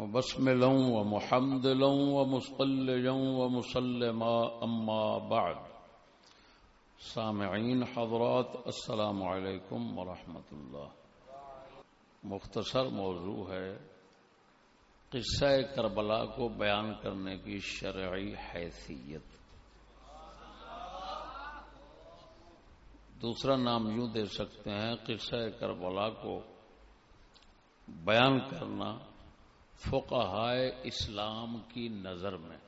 وبسملا ومحمدلا ومصليا ومسلما أما بعد. سامعین حضرات، السلام علیکم ورحمۃ اللہ مختصر موضوع ہے قصہ کربلا کو بیان کرنے کی شرعی حیثیت. دوسرا نام یوں دے سکتے ہیں، قصہ کربلا کو بیان کرنا فقہائے اسلام کی نظر میں۔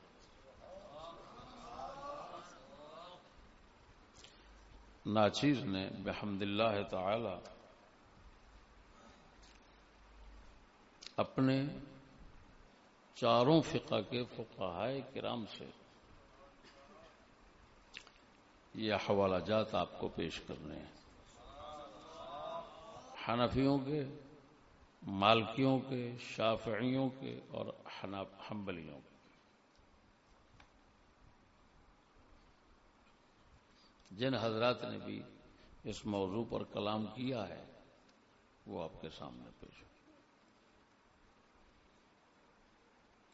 ناچیز نے بحمد اللہ تعالی اپنے چاروں فقہ کے فقہائے کرام سے یہ حوالہ جات آپ کو پیش کرنے ہیں۔ حنفیوں کے مالکیوں کے، شافعیوں کے اور حنبلیوں کے۔ جن حضرات نے بھی اس موضوع پر کلام کیا ہے، وہ آپ کے سامنے پیش ہو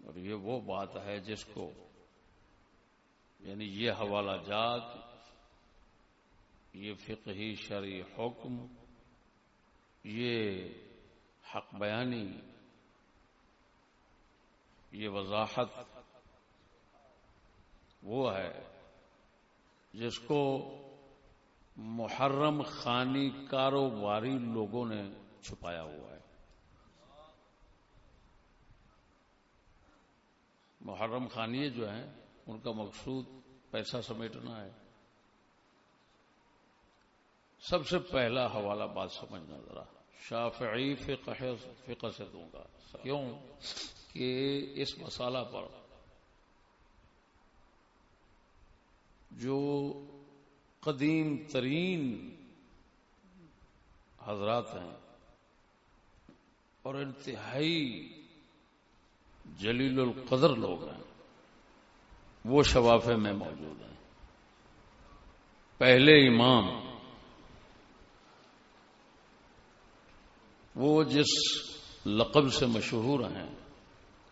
اور یہ وہ بات ہے جس کو یعنی یہ حوالہ جات، یہ فقہی شرعی حکم، یہ حق بیانی، یہ وضاحت وہ ہے جس کو محرم خانی کاروباری لوگوں نے چھپایا ہوا ہے۔ محرم خانی جو ہیں، ان کا مقصود پیسہ سمیٹنا ہے۔ سب سے پہلا حوالہ بات سمجھنا ذرا۔ شافعی فقہ فقہ سے دوں گا۔ کیوں؟ کہ اس مسالہ پر جو قدیم ترین حضرات ہیں اور انتہائی جلیل القدر لوگ ہیں، وہ شفافے میں موجود ہیں۔ پہلے امام وہ جس لقب سے مشہور ہیں،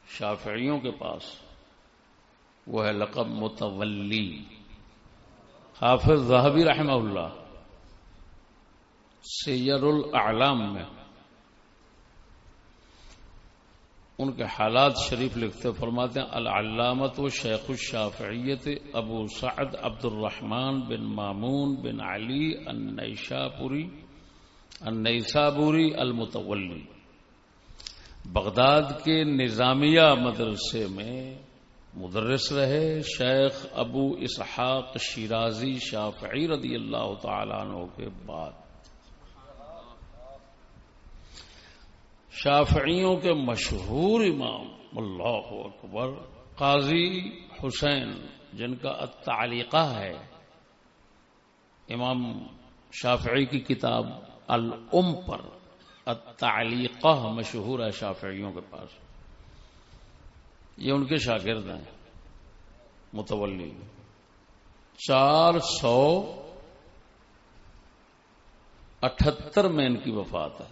شافعیوں کے پاس، وہ ہے لقب متولی۔ حافظ ذہبی رحمہ اللہ، سیر الاعلام میں ان کے حالات شریف لکھتے فرماتے ہیں، العلامت و شیخ الشافعیت ابو سعد عبد الرحمن بن مامون بن علی النیشا پوری النیسابوری المتولی۔ بغداد کے نظامیہ مدرسے میں مدرس رہے شیخ ابو اسحاق شیرازی شافعی رضی اللہ تعالیٰ عنہ کے بعد۔ شافعیوں کے مشہور امام، اللہ اکبر، قاضی حسین، جن کا تعلیقہ ہے۔ امام شافعی کی کتاب الام پر التعلیقہ مشہور ہے شافعیوں کے پاس۔ یہ ان کے شاگرد ہیں، متولی۔ چار سو اٹھتر میں ان کی وفات ہے۔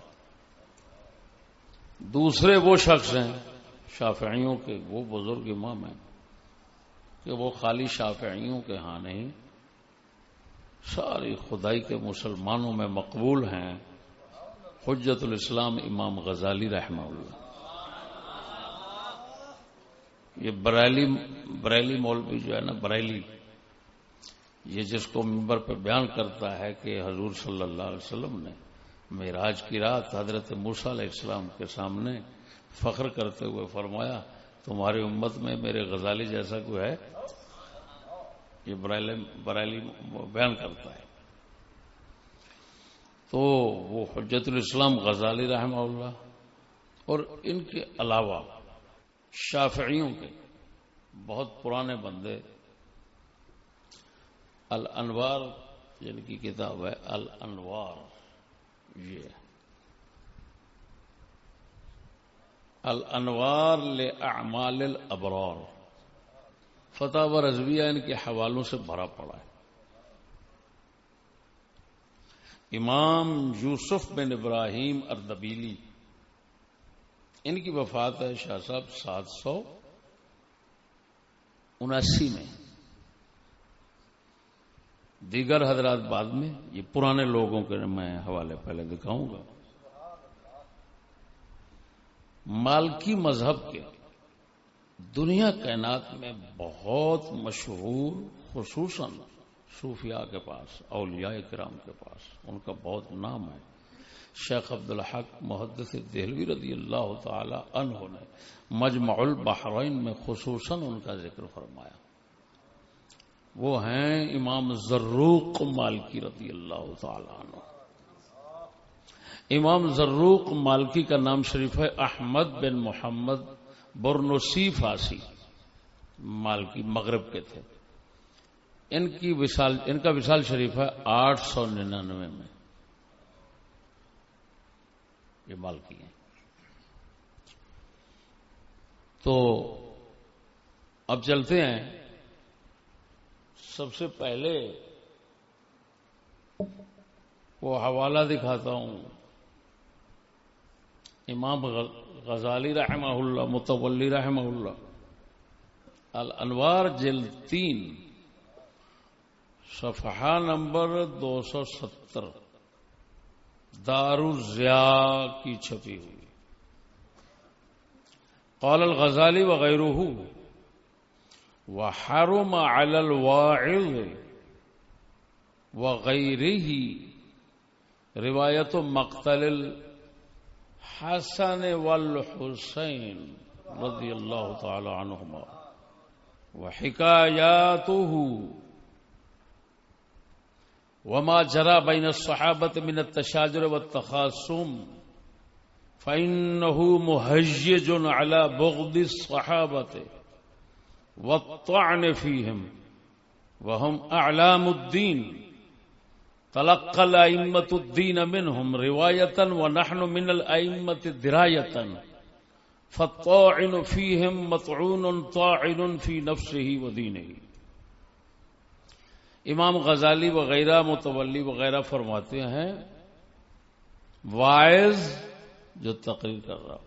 دوسرے وہ شخص ہیں، شافعیوں کے وہ بزرگ امام ہیں کہ وہ خالی شافعیوں کے ہاں نہیں ساری خدائی کے مسلمانوں میں مقبول ہیں حجت الاسلام امام غزالی رحمہ اللہ۔ یہ برائلی برائلی مولوی جو ہے نا برائلی یہ جس کو ممبر پہ بیان کرتا ہے کہ حضور صلی اللہ علیہ وسلم نے معراج کی رات حضرت موسیٰ علیہ السلام کے سامنے فخر کرتے ہوئے فرمایا، تمہاری امت میں میرے غزالی جیسا کوئی ہے؟ یہ برائلی بیان کرتا ہے۔ تو وہ حجت الاسلام غزالی رحمہ اللہ اور ان کے علاوہ شافعیوں کے بہت پرانے بندے الانوار یعنی جن کی کتاب ہے الانوار، یہ الانوار لأعمال الابرار۔ فتح و رضویہ ان کے حوالوں سے بھرا پڑا ہے۔ امام یوسف بن ابراہیم اردبیلی، ان کی وفات ہے شاہ صاحب سات سو اناسی میں۔ دیگر حضرات بعد میں، یہ پرانے لوگوں کے میں حوالے پہلے دکھاؤں گا۔ مالکی مذہب کے دنیا کائنات میں بہت مشہور، خصوصاً صوفیاء کے پاس، اولیاء کرام کے پاس، ان کا بہت نام ہے۔ شیخ عبد الحق محدث دہلوی رضی اللہ تعالی عنہ نے مجمع البحرین میں خصوصاً ان کا ذکر فرمایا۔ وہ ہیں امام ضروق مالکی رضی اللہ تعالی عنہ۔ امام ضروق مالکی کا نام شریف ہے احمد بن محمد برنسی فاسی مالکی مغرب کے تھے۔ ان کی وشال ان کا وشال شریف ہے آٹھ سو ننانوے میں۔ یہ مالکی ہیں۔ تو اب چلتے ہیں۔ سب سے پہلے وہ حوالہ دکھاتا ہوں۔ امام غزالی رحمہ اللہ، متولی رحمہ اللہ۔ الانوار جل تین، صفحہ نمبر دو سو ستر۔ دار الزیا کی چھپی ہوئی۔ قال الغزالی وغیرہ، وحرم على الواعظ وغيره رواية مقتل الحسن والحسين رضي الله تعالى عنهما وحكاياته وما جرى بين الصحابة من التشاجر والتخاصم فإنه مهجج على بغض الصحابة والطعن فيهم وهم أعلام الدين تلقى الأئمة الدين منهم رواية ونحن من الأئمة دراية. فالطاعن فيهم مطعون طاعن في نفسه ودينه. امام غزالی وغیرہ، متولی وغیرہ فرماتے ہیں وائز جو تقریر کر رہا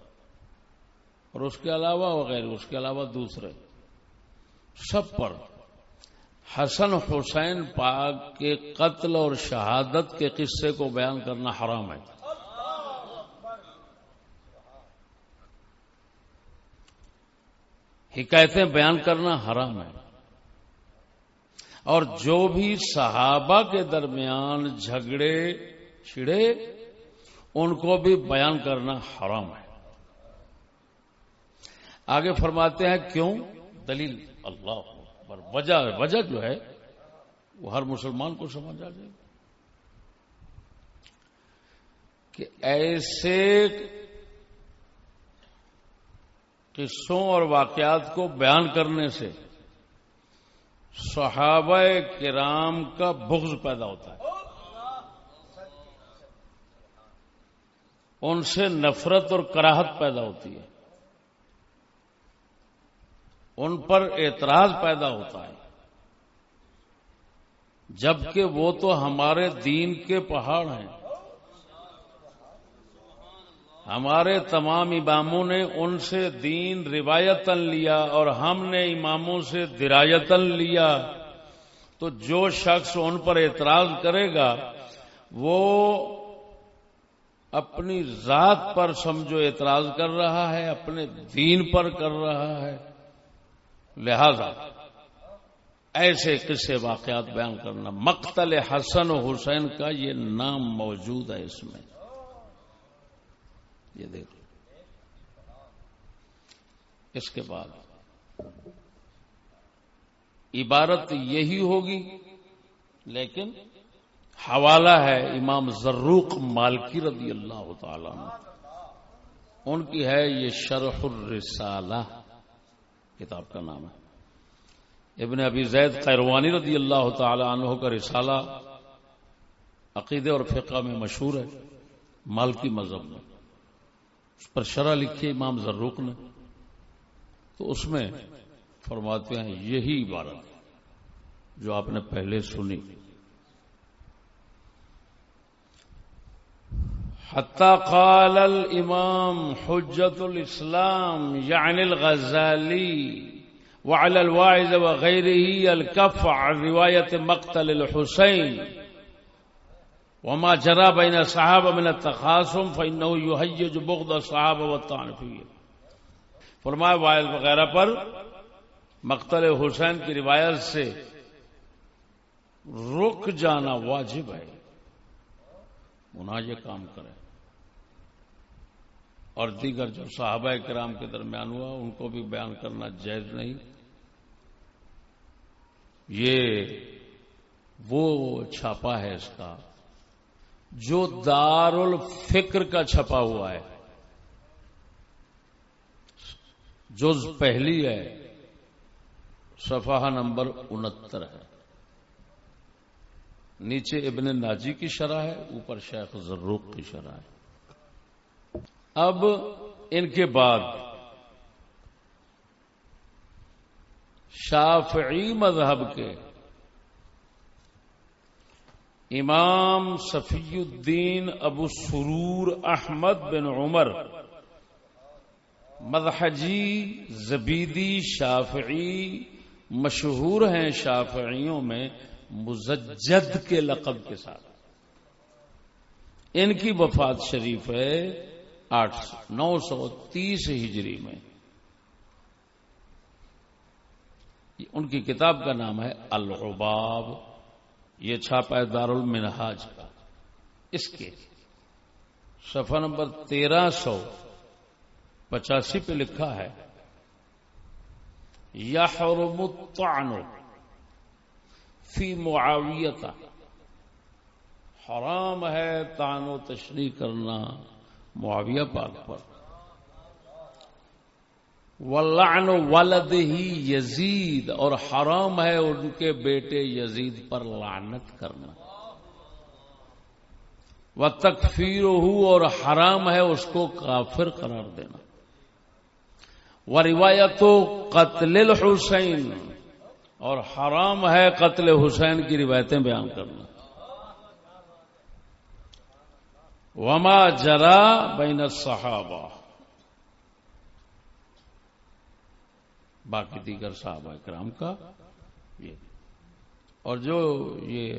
اور اس کے علاوہ وغیرہ، اس کے علاوہ دوسرے، سب پر حسن حسین پاک کے قتل اور شہادت کے قصے کو بیان کرنا حرام ہے۔ حکایتیں بیان کرنا حرام ہے۔ اور جو بھی صحابہ کے درمیان جھگڑے، چھڑے، ان کو بھی بیان کرنا حرام ہے۔ آگے فرماتے ہیں کیوں؟ دلیل اللہ۔ پر وجہ وجہ جو ہے، وہ ہر مسلمان کو سمجھ آ جائے گا کہ ایسے قصوں اور واقعات کو بیان کرنے سے صحابہ کرام کا بغض پیدا ہوتا ہے۔ ان سے نفرت اور کراہت پیدا ہوتی ہے۔ ان پر اعتراض پیدا ہوتا ہے۔ جبکہ وہ تو ہمارے دین کے پہاڑ ہیں۔ ہمارے تمام اماموں نے ان سے دین روایتن لیا اور ہم نے اماموں سے درایتن لیا۔ تو جو شخص ان پر اعتراض کرے گا، وہ اپنی ذات پر سمجھو اعتراض کر رہا ہے، اپنے دین پر کر رہا ہے۔ لہذا ایسے قصے واقعات بیان کرنا، مقتل حسن و حسین کا یہ نام موجود ہے اس میں۔ یہ دیکھ اس کے بعد عبارت یہی ہوگی، لیکن حوالہ ہے امام ذروق مالکی رضی اللہ تعالی ان کی ہے یہ شرح الرسالہ۔ کتاب کا نام ہے۔ ابن ابی زید قیروانی رضی اللہ تعالی عنہ کا رسالہ عقیدے اور فقہ میں مشہور ہے، مالکی مذہب میں۔ اس پر شرح لکھی امام زروق نے۔ تو اس میں فرماتے ہیں، یہی عبارت جو آپ نے پہلے سنی۔ حتى قال الإمام حجة الإسلام يعني الغزالي وعلى الواعظ وغيره الكف عن رواية مقتل الحسين. وما جرى بين الصحابة من التخاصم فإنه يهيج بغض الصحابة والطعن فيه فرمایا وائل وغیرہ پر مقتل حسین کی روایت سے رک جانا واجب ہے۔ انہیں یہ کام کرے اور دیگر جو صحابہ کرام کے درمیان ہوا، ان کو بھی بیان کرنا جائز نہیں۔ یہ وہ چھاپا ہے اس کا، جو دار الفکر کا چھپا ہوا ہے جز پہلی ہے، صفحہ نمبر انہتر ہے۔ نیچے ابن ناجی کی شرح ہے، اوپر شیخ زروق کی شرح ہے۔ اب ان کے بعد شافعی مذہب کے امام صفی الدین ابو سرور احمد بن عمر، مدحجی زبیدی شافعی مشہور ہیں شافعیوں میں مزجد کے لقب کے ساتھ۔ ان کی وفات شریف ہے آٹھ نو سو تیس ہجری میں۔ ان کی کتاب کا نام ہے العباب۔ یہ چھاپا ہے دار المنہاج کا۔ اس کے صفحہ نمبر تیرہ سو پچاسی پہ لکھا ہے یا فی معاویتا حرام ہے تان و تشریح کرنا۔ معاویہ پاک پر۔ ولعن ولد ہی یزید، اور حرام ہے ان کے بیٹے یزید پر لعنت کرنا۔ وہ تکفیر ہو اور حرام ہے اس کو کافر قرار دینا۔ وہ روایت قتل الحسین اور حرام ہے قتل حسین کی روایتیں بیان کرنا۔ وما جرا بین الصحابہ باقی دیگر صحابہ کرام کا یہ۔ اور جو یہ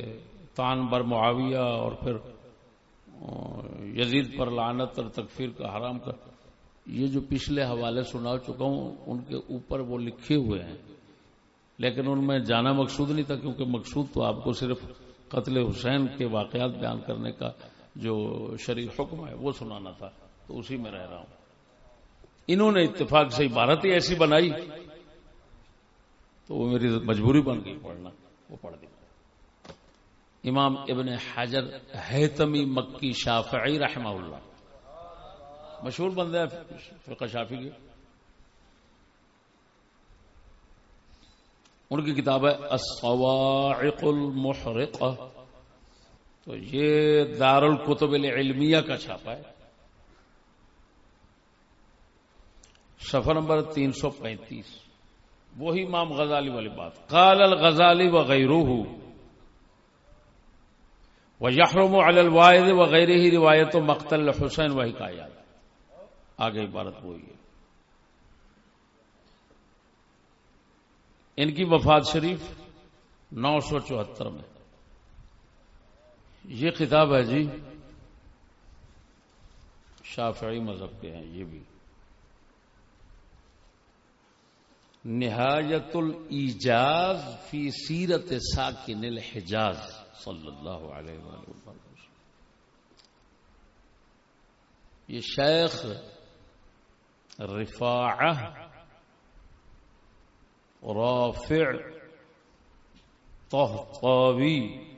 تان بر معاویہ اور پھر یزید پر لعنت اور تکفیر کا حرام کا، یہ جو پچھلے حوالے سنا چکا ہوں، ان کے اوپر وہ لکھے ہوئے ہیں۔ لیکن ان میں جانا مقصود نہیں تھا، کیونکہ مقصود تو آپ کو صرف قتل حسین کے واقعات بیان کرنے کا جو شریف حکم ہے، وہ سنانا تھا، تو اسی میں رہ رہا ہوں۔ انہوں نے اتفاق سے عبارت ہی ایسی بنائی، تو وہ میری مجبوری بن گئی، پڑھنا، وہ پڑھ دی۔ امام ابن حجر حیتمی مکی شافعی رحمہ اللہ۔ مشہور بندے فقہ شافی کے ان کی کتاب ہے، الصواعق المحرقہ۔ تو یہ دار القتب العلمیہ کا چھاپا ہے۔ سفر نمبر تین سو پینتیس۔ وہی امام غزالی والی بات۔ قال الغزالی وغیرہ۔ وہ یحرم الواحد وغیرہ ہی روایت و مقتل حسین وہی کا یاد آگے عبارت وہی ہے۔ ان کی وفات شریف نو سو چوہتر میں۔ یہ کتاب ہے جی شافعی مذہب کے ہیں، یہ بھی۔ نہایت الجاز فی سیرت ساکن الحجاز، صلی اللہ علیہ وسلم۔ یہ شیخ رفاعہ رافع طہطاوی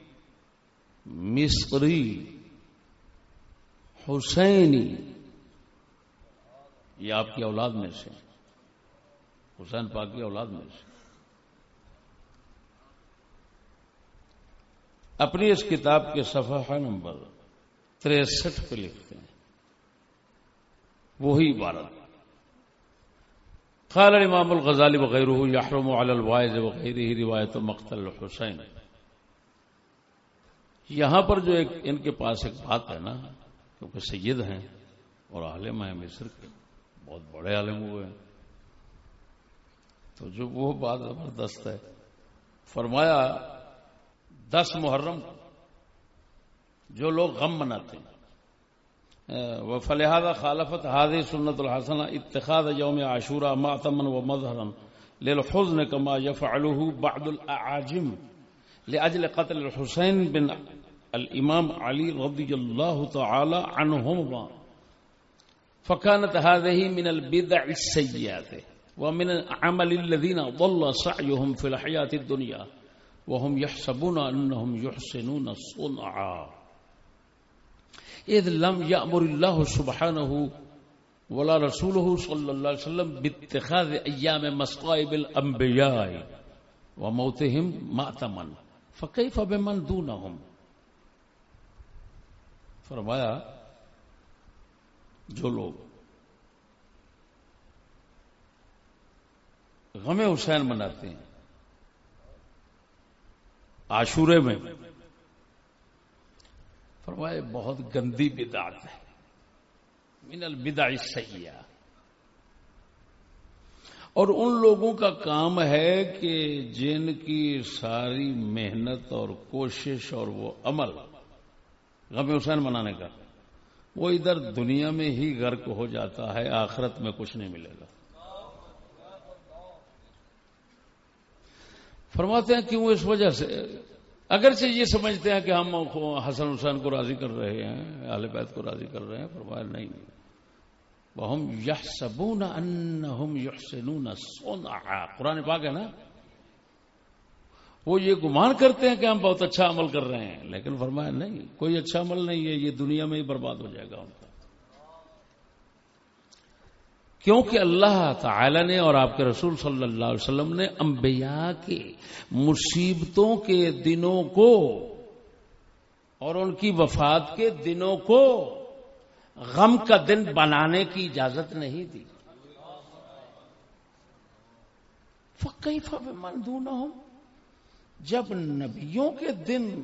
مصری، حسینی، یہ آپ کی اولاد میں سے، حسین پاک کی اولاد میں سے۔ اپنی اس کتاب کے صفحہ نمبر تریسٹھ پہ لکھتے ہیں۔ وہی عبارت۔ قال الامام الغزالی وغیرہ یحرم علی الوائز وغیرہ، روایت مقتل حسین یہاں پر جو ایک ان کے پاس ایک بات ہے نا، کیونکہ سید ہیں اور عالم ہیں مصر کے، بہت بڑے عالم ہوئے ہیں۔ تو جو وہ بات زبردست ہے، فرمایا، دس محرم جو لوگ غم مناتے ہیں۔ وہ فلحادہ خالفت حاض سنت الحسن اتخاذ یوم عاشورہ ماتمن و مظہرن للحزن كما يفعله بعض الأعاجم لأجل قتل الحسين بن الإمام علي رضي الله تعالى عنهما فكانت هذه من البدع السيئات ومن عمل الذين ضل سعيهم في الحياة الدنيا وهم يحسبون أنهم يحسنون صنعا۔ إذ لم يأمر الله سبحانه ولا رسول صلی اللہ علیہ وسلم باتخاذ ایام مسقائب الانبیاء وموتهم ماتما فکیف بمن دونهم فرمایا، جو لوگ غم حسین مناتے ہیں، عاشورے میں، فرمایا بہت گندی بدعت ہے۔ من البدع السیئہ۔ اور ان لوگوں کا کام ہے کہ جن کی ساری محنت اور کوشش اور وہ عمل غم حسین منانے کا۔ وہ ادھر دنیا میں ہی غرق ہو جاتا ہے، آخرت میں کچھ نہیں ملے گا۔ فرماتے ہیں کیوں اس وجہ سے؟ اگرچہ یہ سمجھتے ہیں کہ ہم حسن حسین کو راضی کر رہے ہیں، اہل بیت کو راضی کر رہے ہیں، فرمایا نہیں۔ وهم يحسبون انهم يحسنون صنعا۔ قرآن پاک ہے نا؟ وہ یہ گمان کرتے ہیں کہ ہم بہت اچھا عمل کر رہے ہیں۔ لیکن فرمایا نہیں، کوئی اچھا عمل نہیں ہے، یہ دنیا میں ہی برباد ہو جائے گا ان کا۔ کیونکہ اللہ تعالی نے اور آپ کے رسول صلی اللہ علیہ وسلم نے انبیاء کے مصیبتوں کے دنوں کو اور ان کی وفات کے دنوں کو غم کا دن بنانے کی اجازت نہیں دی۔ فقی فب مندون جب نبیوں کے دن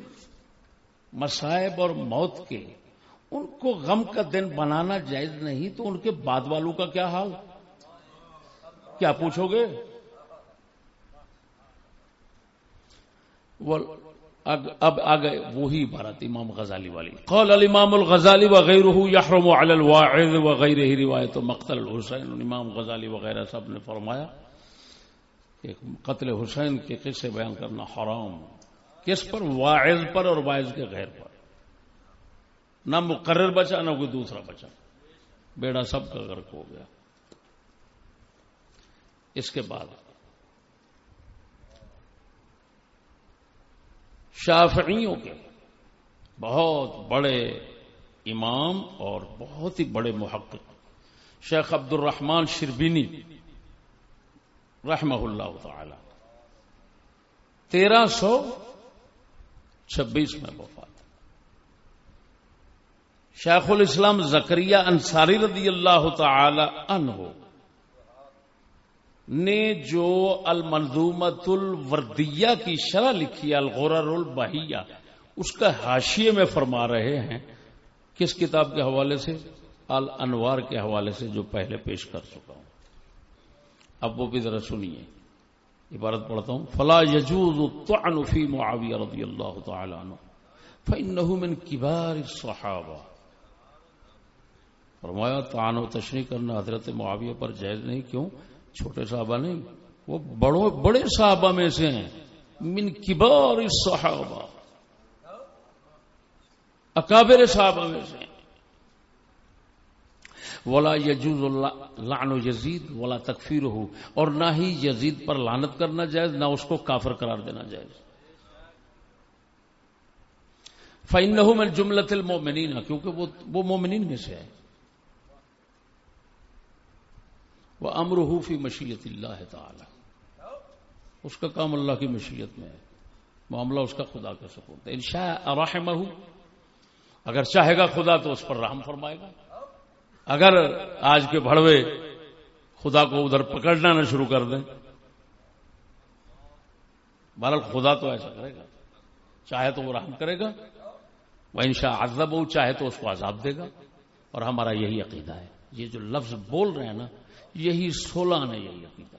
مسائب اور موت کے ان کو غم کا دن بنانا جائز نہیں تو ان کے بعد والوں کا کیا حال؟ کیا پوچھو گے؟ اب آگے وہی عبارت امام غزالی والی۔ قول الامام الغزالی وغیرہ یحرم علی الواعظ وغیرہ روایت مقتل الحسین، امام غزالی وغیرہ سب نے فرمایا۔ کہ قتل حسین کے قصے بیان کرنا حرام کس پر؟ واعظ پر اور واعظ کے غیر پر۔ نہ مقرر بچا، نہ کوئی دوسرا بچا۔ بیڑا سب کا غرق ہو گیا۔ اس کے بعد شافعیوں کے بہت بڑے امام اور بہت ہی بڑے محقق، شیخ عبد الرحمان شربینی رحمہ اللہ تعالی تیرہ سو چھبیس میں وفات شیخ الاسلام زکریہ انصاری رضی اللہ تعالی عنہ نے جو المنظومت الوردیہ کی شرح لکھی الغرر البحیہ اس کا حاشیے میں فرما رہے ہیں۔ کس کتاب کے حوالے سے؟ الانوار کے حوالے سے جو پہلے پیش کر چکا ہوں۔ اب وہ بھی ذرا سنیے۔ عبارت پڑھتا ہوں۔ فلا یجوز الطعن فی معاویہ رضی اللہ تعالی عنہ فإنه من کبار الصحابہ فرمایا تعان و تشریح کرنا حضرت معاویہ پر جائز نہیں، کیوں؟ چھوٹے صحابہ نہیں، وہ بڑوں، بڑے صحابہ میں سے ہیں۔ من کبار صحابہ اکابر صحابہ میں سے ولا یجوز لعن یزید ولا تکفیر ہو اور نہ ہی یزید پر لانت کرنا جائز، نہ اس کو کافر قرار دینا جائز۔ فائن میں جملت المومنین کیونکہ وہ مومنین میں سے ہے۔ وہ امر مشیت اللہ تعالی اس کا کام اللہ کی مشیت میں ہے۔ معاملہ اس کا خدا کا سپورٹ ہے انشاء رحم اگر چاہے گا خدا تو اس پر رحم فرمائے گا۔ اگر آج کے بڑوے خدا کو ادھر پکڑنا نہ شروع کر دیں، بہرحال خدا تو ایسا کرے گا۔ چاہے تو وہ رحم کرے گا، وہ انشاء عذب ہو، چاہے تو اس کو عذاب دے گا۔ اور ہمارا یہی عقیدہ ہے۔ یہ جو لفظ بول رہے ہیں نا، یہی سولہ نے یہی عقیدہ۔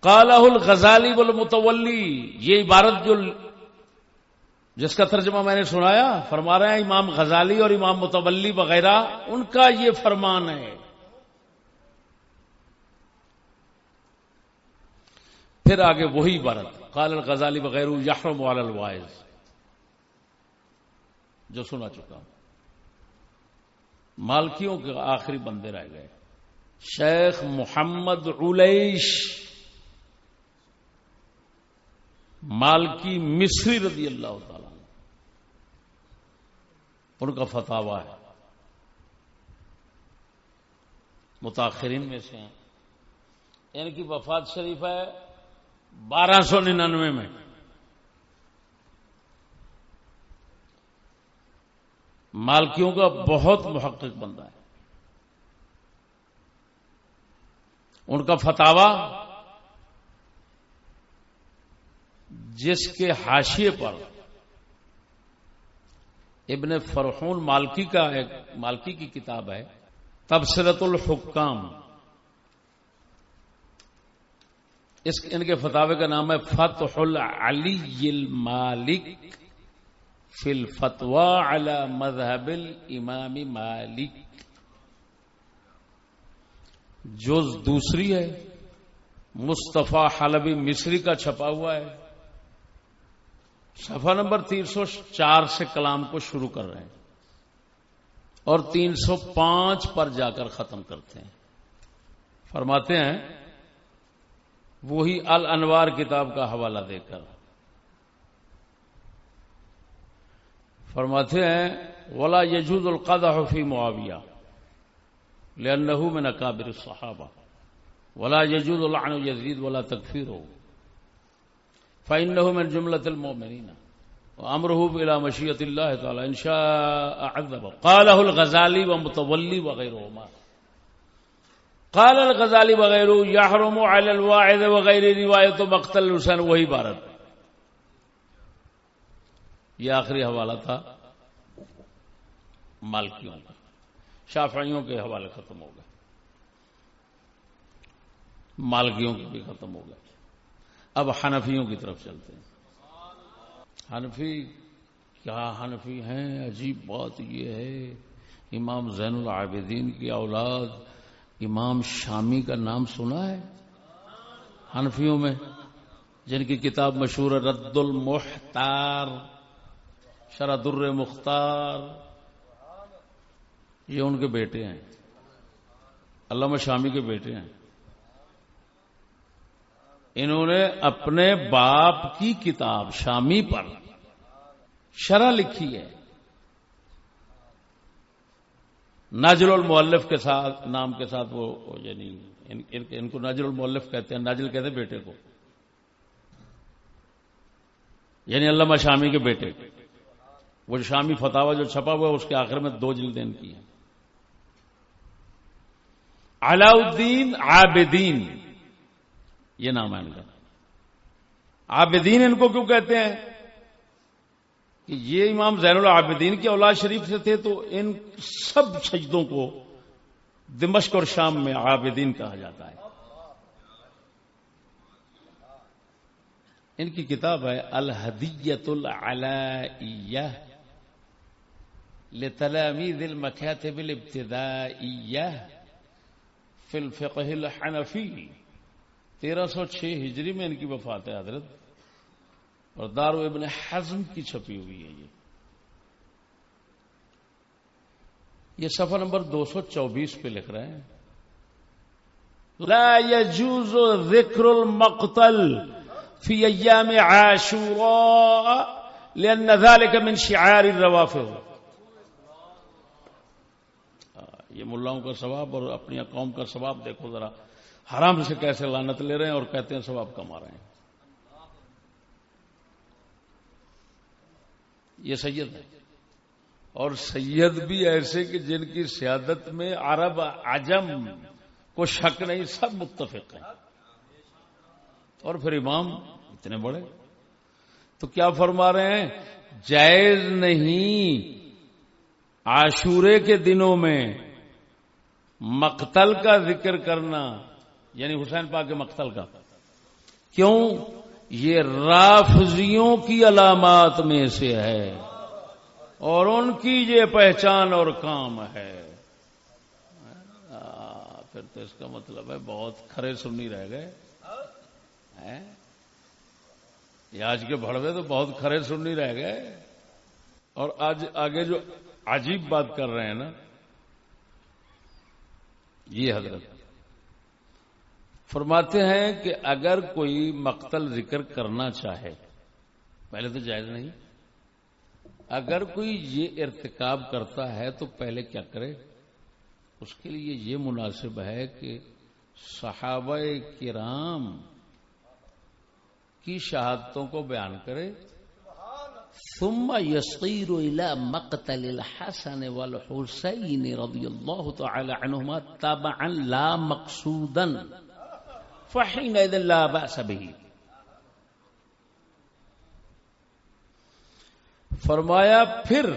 کالہ الغزالی بول یہ عبارت جو جس کا ترجمہ میں نے سنایا، فرما رہے ہیں امام غزالی اور امام متولی وغیرہ، ان کا یہ فرمان ہے۔ پھر آگے وہی عبارت، قال الغزالی وغیرہ یحرم وال الوائز جو سنا چکا ہوں۔ مالکیوں کے آخری بندے رہ گئے۔ شیخ محمد علیش، مالکی مصری رضی اللہ تعالی ان کا فتح ہے۔ متاثرین میں سے ہیں۔ ان کی وفات شریف ہے بارہ سو ننانوے میں۔ مالکیوں کا بہت محقق بندہ ہے۔ ان کا فتوا جس کے حاشیے پر ابن فرحون مالکی کا ایک مالکی کی کتاب ہے تبصرت الحکام۔ اس ان کے فتوے کا نام ہے، فتح العلی المالک فی الفتوا علی مذہب الامام مالک۔ جو دوسری ہے، مصطفیٰ حلبی مصری کا چھپا ہوا ہے۔ صفحہ نمبر تین سو چار سے کلام کو شروع کر رہے ہیں اور تین سو پانچ پر جا کر ختم کرتے ہیں۔ فرماتے ہیں، وہی الانوار کتاب کا حوالہ دے کر۔ فرماتے ہیں، ولا یجود القادہ فی معاویہ لأنه من اکابر الصحابہ ولا یجود العن یزید ولا تکفیر ہو فإنه من جملة المؤمنين وأمره إلى مشيئة الله تعالى إن شاء عذبه قاله الغزالي ومتولي وغيرهما قال الغزالی وغیرہ یحرم علی الواعظ وغیر روایت و مقتل حسین وہی بارت یہ آخری حوالہ تھا مالکیوں کا، شافعیوں کے حوالے ختم ہو گئے، مالکیوں کے بھی ختم ہو گئے۔ اب حنفیوں کی طرف چلتے ہیں۔ حنفی، کیا حنفی ہیں؟ عجیب بات یہ ہے۔ امام زین العابدین کی اولاد، امام شامی کا نام سنا ہے؟ حنفیوں میں، جن کی کتاب مشہور رد المختار شرد مختار۔ یہ ان کے بیٹے ہیں۔ علامہ شامی کے بیٹے ہیں۔ انہوں نے اپنے باپ کی کتاب شامی پر شرح لکھی ہے۔ ناجل المؤلف کے ساتھ، نام کے ساتھ وہ یعنی ان کو ناجل المؤلف کہتے ہیں، ناجل کہتے ہیں بیٹے کو۔ یعنی علامہ شامی کے بیٹے۔ وہ شامی فتوا جو چھپا ہوا ہے، اس کے آخر میں دو جلدین کی ہیں۔ علاؤدین عابدین۔ یہ نام ہے ان کا۔ عابدین ان کو کیوں کہتے ہیں؟ کہ یہ امام زین العابدین کی اولاد شریف سے تھے تو ان سب سجدوں کو دمشق اور شام میں عابدین کہا جاتا ہے۔ ان کی کتاب ہے الحدیت العلائیہ لتلامید المکاتب الابتدائیہ فی الفقہ الحنفی۔ تیرہ سو چھ ہجری میں ان کی وفات ہے حضرت اور دارو ابن حزم کی چھپی ہوئی ہے یہ۔ یہ سفر نمبر دو سو چوبیس پہ لکھ رہے ہیں۔ لا يجوز ذکر المقتل فی ایام عاشوراء لأن ذلك من شعار الروافض۔ یہ ملاؤں کا ثواب اور اپنی قوم کا ثواب دیکھو ذرا۔ حرام سے کیسے لانت لے رہے ہیں اور کہتے ہیں ثواب کما رہے ہیں؟ یہ سید ہے اور سید بھی ایسے کہ جن کی سیادت میں عرب عجم کو شک نہیں، سب متفق ہیں۔ اور پھر امام اتنے بڑے۔ تو کیا فرما رہے ہیں؟ جائز نہیں عاشورے کے دنوں میں مقتل کا ذکر کرنا۔ یعنی حسین پاک کے مقتل کا۔ کیوں؟ یہ رافضیوں کی علامات میں سے ہے اور ان کی یہ پہچان اور کام ہے۔ پھر تو اس کا مطلب ہے بہت کھڑے سنی رہ گئے۔ یہ آج کے بڑوے تو بہت کھڑے سننی رہ گئے۔ اور آج آگے جو عجیب بات کر رہے ہیں نا، یہ حضرت فرماتے ہیں کہ اگر کوئی مقتل ذکر کرنا چاہے، پہلے تو جائز نہیں، اگر کوئی یہ ارتکاب کرتا ہے تو پہلے کیا کرے؟ اس کے لیے یہ مناسب ہے کہ صحابہ کرام کی شہادتوں کو بیان کرے۔ ثم يصير الى مقتل الحسن والحسين رضي الله تعالى عنهما تبعا لا مقصودا۔ فحينئذ لا باس به. فرمایا، پھر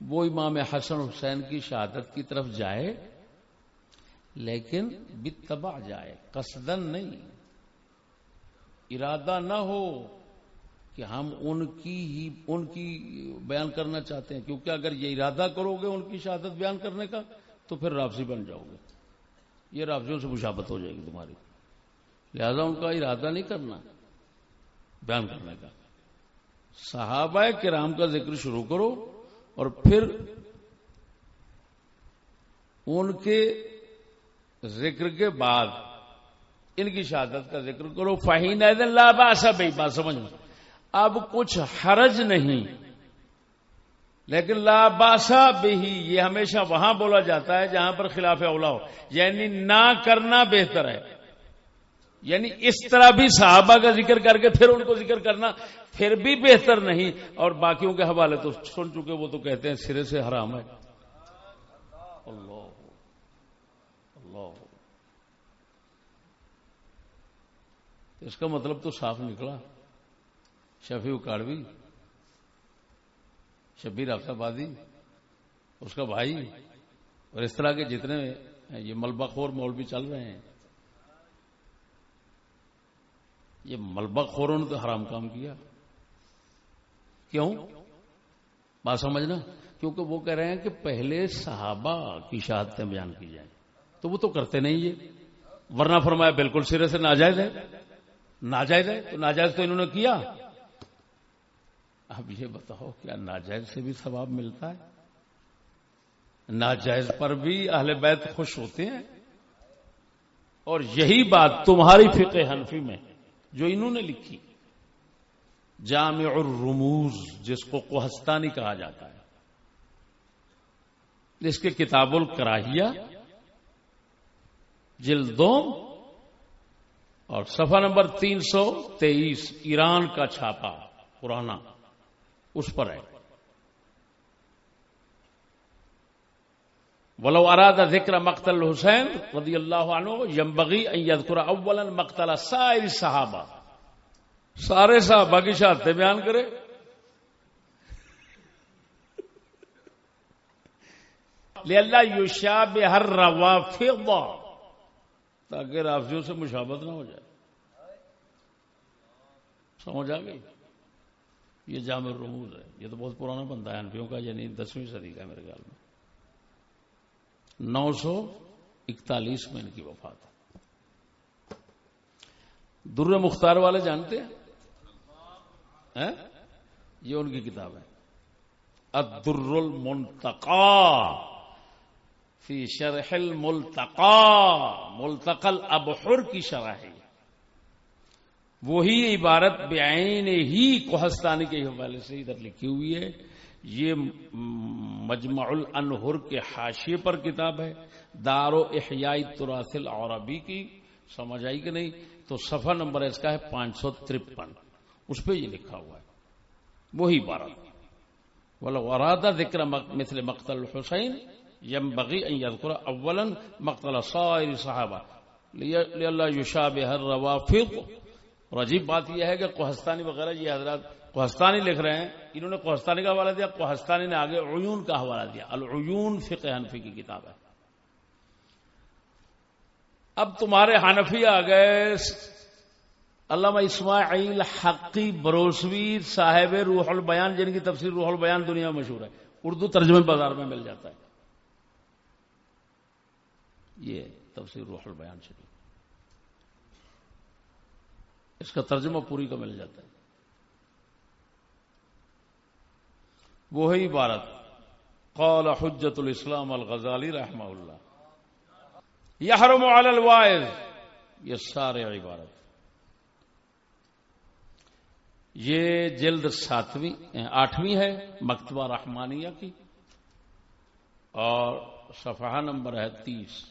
وہ امام حسن حسین کی شہادت کی طرف جائے، لیکن بتبع جائے قصدن نہیں۔ ارادہ نہ ہو کہ ہم ان کی ہی، ان کی بیان کرنا چاہتے ہیں، کیونکہ اگر یہ ارادہ کرو گے ان کی شہادت بیان کرنے کا، تو پھر رابضی بن جاؤ گے۔ یہ رابضیوں سے مشابت ہو جائے گی تمہاری۔ لہذا ان کا ارادہ نہیں کرنا، بیان کرنے کا۔ صحابہ کرام کا ذکر شروع کرو اور پھر ان کے ذکر کے بعد ان کی شہادت کا ذکر کرو۔ فہین باسا بھائی بات سمجھ اب کچھ حرج نہیں، لیکن لا باسا بھی یہ ہمیشہ وہاں بولا جاتا ہے جہاں پر خلاف اولا ہو۔ یعنی نہ کرنا بہتر ہے۔ یعنی اس طرح بھی صحابہ کا ذکر کر کے پھر ان کو ذکر کرنا پھر بھی بہتر نہیں اور باقیوں کے حوالے تو سن چکے وہ تو کہتے ہیں سرے سے حرام ہے۔ اللہ اللہ۔ اس کا مطلب تو صاف نکلا۔ شفیع اکاڑوی، شبیر آبادی اس کا بھائی، اور اس طرح کے جتنے یہ ملبہ خور مول بھی چل رہے ہیں۔ یہ ملبہ خوروں نے تو حرام کام کیا۔ کیوں؟ بات سمجھنا۔ کیونکہ وہ کہہ رہے ہیں کہ پہلے صحابہ کی شہادتیں بیان کی جائیں۔ تو وہ تو کرتے نہیں یہ ورنہ فرمایا بالکل سرے سے ناجائز ہے ناجائز ہے تو ناجائز تو انہوں نے کیا۔ اب یہ بتاؤ کیا ناجائز سے بھی ثواب ملتا ہے؟ ناجائز پر بھی اہل بیت خوش ہوتے ہیں۔ اور یہی بات تمہاری فقہ حنفی میں جو انہوں نے لکھی، جامع الرموز، جس کو کوہستانی کہا جاتا ہے۔ اس کے کتاب الکراہیہ جلدوم اور صفحہ نمبر تین سو تیئیس، ایران کا چھاپا، پرانا، اس پر ہے۔ ولو اراد ذکر مقتل حسین رضی اللہ عنہ یمبغی یذکر اولا مقتل سائر صحابہ۔ سارے صحابہ کی شہادتیں بیان کرے۔ لے اللہ یوشا بے ہر روا تاکہ رافضیوں سے مشابت نہ ہو جائے۔ سمجھ آ گئی؟ یہ جامع رموز ہے۔ یہ تو بہت پرانا بندہ ہے انفیوں کا یعنی دسویں صدی کا میرے خیال میں۔ نو سو اکتالیس میں ان کی وفات ہے۔ در مختار والے جانتے ہیں؟ یہ ان کی کتاب ہے۔ ادر المنتقا فی شرح الملتقا ملتقل ابحر کی شرح ہے۔ وہی عبارت بعین ہی کوہستانی کے حوالے سے ادھر لکھی ہوئی ہے۔ یہ مجمع الانہر کے حاشیے پر کتاب ہے۔ دار و احیائی تراثل عربی کی، سمجھ آئی کہ نہیں؟ تو صفحہ نمبر اس کا ہے پانچ سو ترپن۔ اس پہ یہ لکھا ہوا ہے۔ وہی عبارت۔ ولو ذکر مثل مقتل حسین یم بغی اولا مقتل سائر صحابہ۔ اللہ یوشا روافق اور عجیب بات یہ ہے کہ کوہستانی وغیرہ یہ حضرات کوہستانی لکھ رہے ہیں۔ انہوں نے کوہستانی کا حوالہ دیا کوہستانی نے آگے عیون کا حوالہ دیا۔ العیون فقہ حنفی کی کتاب ہے۔ اب تمہارے حنفی آ گئے۔ علامہ اسماعیل حقی بروسوی صاحب روح البیان، جن کی تفسیر روح البیان دنیا میں مشہور ہے۔ اردو ترجمے بازار میں مل جاتا ہے۔ یہ تفسیر روح البیان شریف اس کا ترجمہ پوری کا مل جاتا ہے۔ وہی عبارت قال حجت الاسلام الغزالی رحمہ اللہ. یحرم علی الوائز یہ سارے عبارت. یہ جلد ساتویں آٹھویں ہے مکتبہ رحمانیہ کی اور صفحہ نمبر ہے تیس.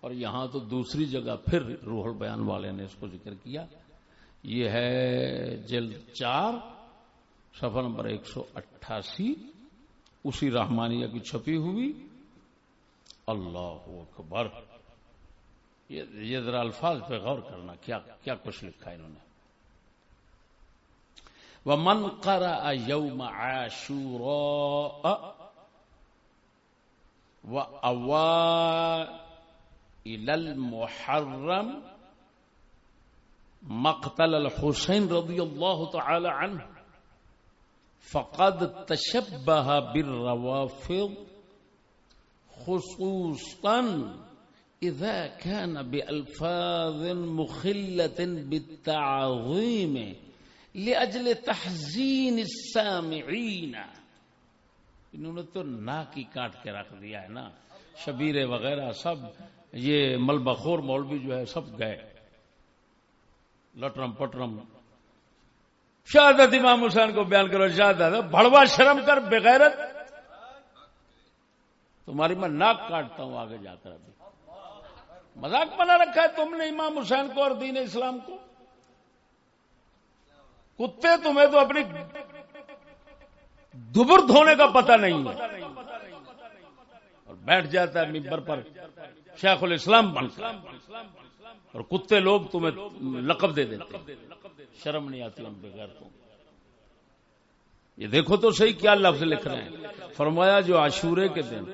اور یہاں تو دوسری جگہ پھر روح البیان والے نے اس کو ذکر کیا. یہ ہے جلد چار سفر نمبر ایک سو اٹھاسی، اسی رحمانیہ کی چھپی ہوئی۔ اللہ اکبر۔ یہ ذرا الفاظ پہ غور کرنا، کیا کیا کچھ لکھا انہوں نے؟ وہ من کرا یوم آشور و اوا المحرم مقتل الحسین رضی اللہ تعالی عنہ فقد تشبہ بالروافض خصوصا اذا كان بألفاظ مخلة بالتعظيم لأجل تحزين السامعين. انہوں نے تو نا کی کاٹ کے رکھ دیا ہے نا. شبیر وغیرہ سب یہ ملبخور مولوی جو ہے سب گئے. لٹرم پٹرم شہادت امام حسین کو بیان کرو، شہادت بڑوا شرم کر، بغیرت۔ تمہاری میں ناک کاٹتا ہوں آگے جا کر ابھی۔ مذاق بنا رکھا ہے تم نے امام حسین کو اور دین اسلام کو۔ کتے تمہیں تو اپنی دبر دھونے کا پتہ نہیں ہے۔ اور بیٹھ جاتا ہے ممبر پر، شیخ الاسلام بن اور کتے لوگ تمہیں لقب دے دیتے شرم نہیں آتی ان بغیر تم یہ دیکھو تو صحیح کیا لفظ لکھ رہے ہیں۔ فرمایا جو عاشورے کے دن،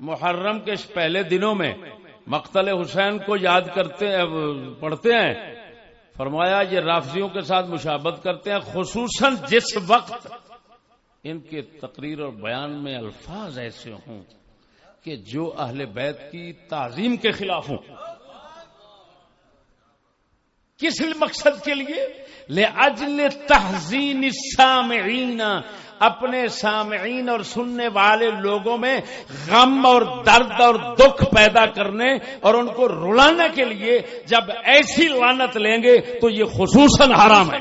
محرم کے پہلے دنوں میں مقتل حسین کو یاد کرتے، پڑھتے ہیں۔ فرمایا یہ رافضیوں کے ساتھ مشابت کرتے ہیں، خصوصاً جس وقت ان کے تقریر اور بیان میں الفاظ ایسے ہوں کہ جو اہل بیت کی تعظیم کے خلاف ہوں۔ کس مقصد کے لیے؟ لے اجل تحزین سامعین اپنے سامعین اور سننے والے لوگوں میں غم اور درد اور دکھ پیدا کرنے اور ان کو رلانے کے لیے جب ایسی لانت لیں گے تو یہ خصوصاً حرام ہے۔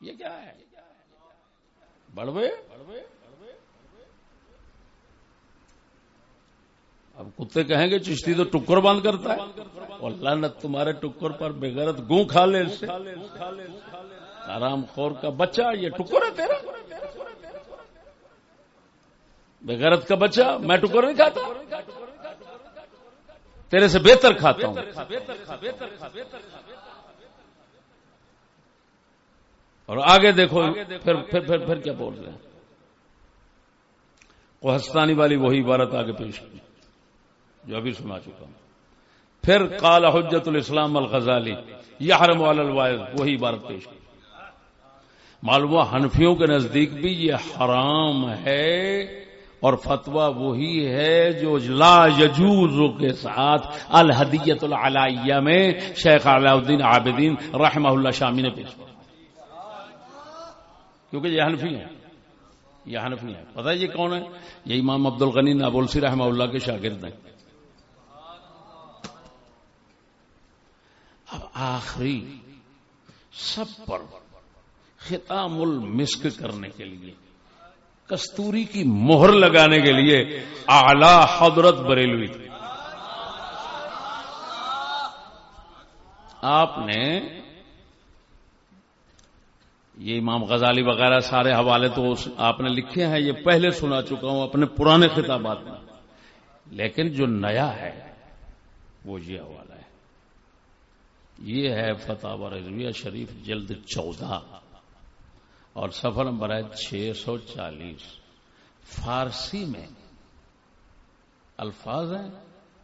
یہ کیا ہے؟ بڑوے اب کتے کہیں گے چشتی تو ٹکر بند کرتا ہے۔ اور لانت تمہارے ٹکر پر بغیرت گوں کھا لے آرام خور کا بچہ، یہ ٹکر ہے تیرا۔ بغیرت کا بچہ، میں ٹکر نہیں کھاتا۔ تیرے سے بہتر کھاتا ہوں۔ اور آگے دیکھو پھر پھر کیا بول رہے ہیں۔ کوہستانی والی وہی عبارت آگے پیش کی۔ جو ابھی سنا چکا ہوں۔ پھر قال حجت الاسلام الغزالی، یحرم علی الوائز وہی عبارت پیش کی۔ معلوم حنفیوں کے نزدیک بھی یہ حرام ہے اور فتوا وہی ہے جو لا یجوز کے ساتھ الحدیت العلیہ میں شیخ علاء الدین عابدین رحمہ اللہ شامی نے پیش کیا۔ کیونکہ یہ حنفی ہیں۔ یہ حنفی ہیں۔ پتہ یہ کون ہے؟ یہ امام عبد الغنی نابلسی رحمہ اللہ کے شاگرد ہیں۔ اب آخری سب پر ختام المسک کرنے کے لیے، کستوری کی مہر لگانے کے لیے اعلی حضرت بریلوی آپ نے یہ امام غزالی وغیرہ سارے حوالے تو آپ نے لکھے ہیں، یہ پہلے سنا چکا ہوں اپنے پرانے خطابات میں۔ لیکن جو نیا ہے، وہ یہ حوالہ یہ ہے فتح رضویہ شریف جلد چودہ اور سفر نمبر ہے چھ سو چالیس فارسی میں الفاظ ہیں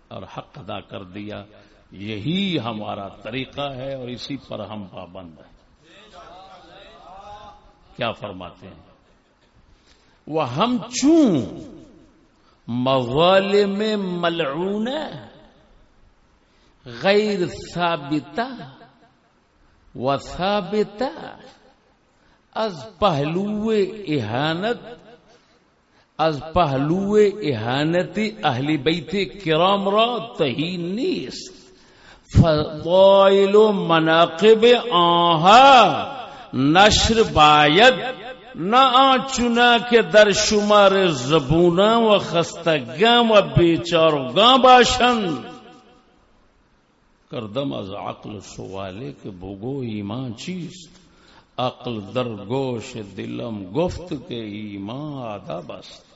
اور حق ادا کر دیا یہی ہمارا طریقہ ہے اور اسی پر ہم پابند ہیں۔ کیا فرماتے ہیں؟ وہ ہم چوں موال میں ملعون غیر ثابتہ و ثابتہ از پہلو احانت، از پہلو احانت اہلی بیت کرام را تہی نیست۔ فضائل و مناقب آہا، نشر باید، نہ چنا کے در شمار زبونا و خستگاں و بیچار گاں باشن کردم از عقل سوالے کے بوگو ایمان چیست؟ عقل در گوش دلم گفت کے ایمان آدھا بست